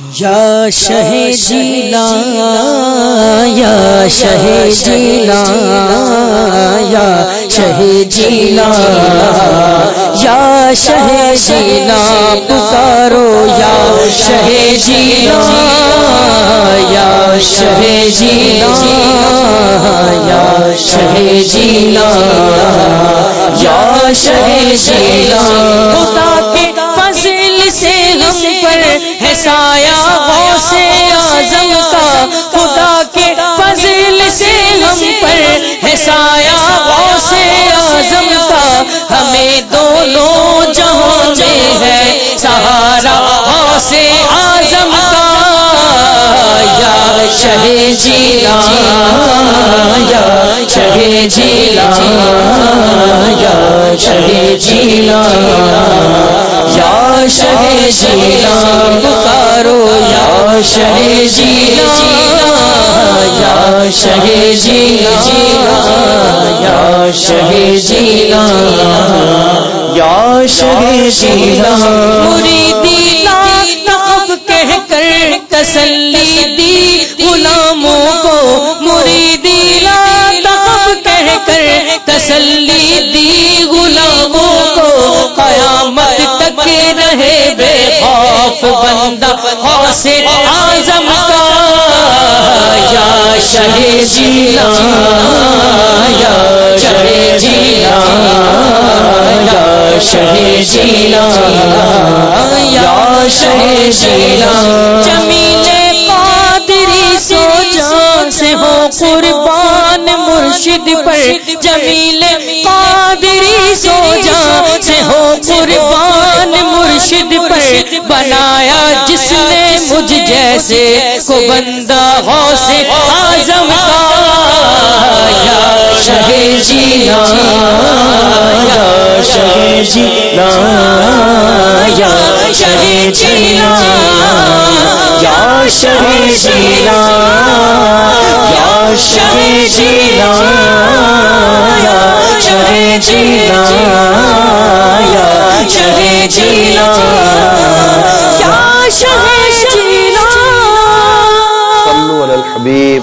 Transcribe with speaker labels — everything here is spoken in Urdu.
Speaker 1: یا شہ جیلا یا شہ جیلا یا شہ جیلا یا شہ جیلا پکارو، یا شہ جیلا یا شہ جیلا یا شہ جیلا یا شہ جیلا ہے سایہ غوث اعظم کا، خدا کے فضل سے ہم پر ہے سایہ غوث اعظم کا۔ ہمیں دونوں جہاں میں ہے سہارا غوث اعظم کا۔ یا شہ جیلا یا شہ جیلا یا شہ جیلا شہ جیلا پکارو یا شہ جیلا یا شہ جیلا یا شہ جیلا یا شہ جیلا مریدی نقب کہہ کر تسلی بندہ خوش اعظم کا، یا شہ جیلا یا شہ جیلا یا شہ جیلا یا شہ جیلا جمیل قادری سو جان سے ہو قربان مرشد پر، جمیل قادری سو جان سے ہو قربان بنایا، جس نے مجھ جیسے کو بندہ ہو سے آزم یا شہ جی یا شہ جی یا شہ جی یا شہ جی یا شہ جی یا شہ جی یا شہ جی
Speaker 2: صلو علی الحبیب۔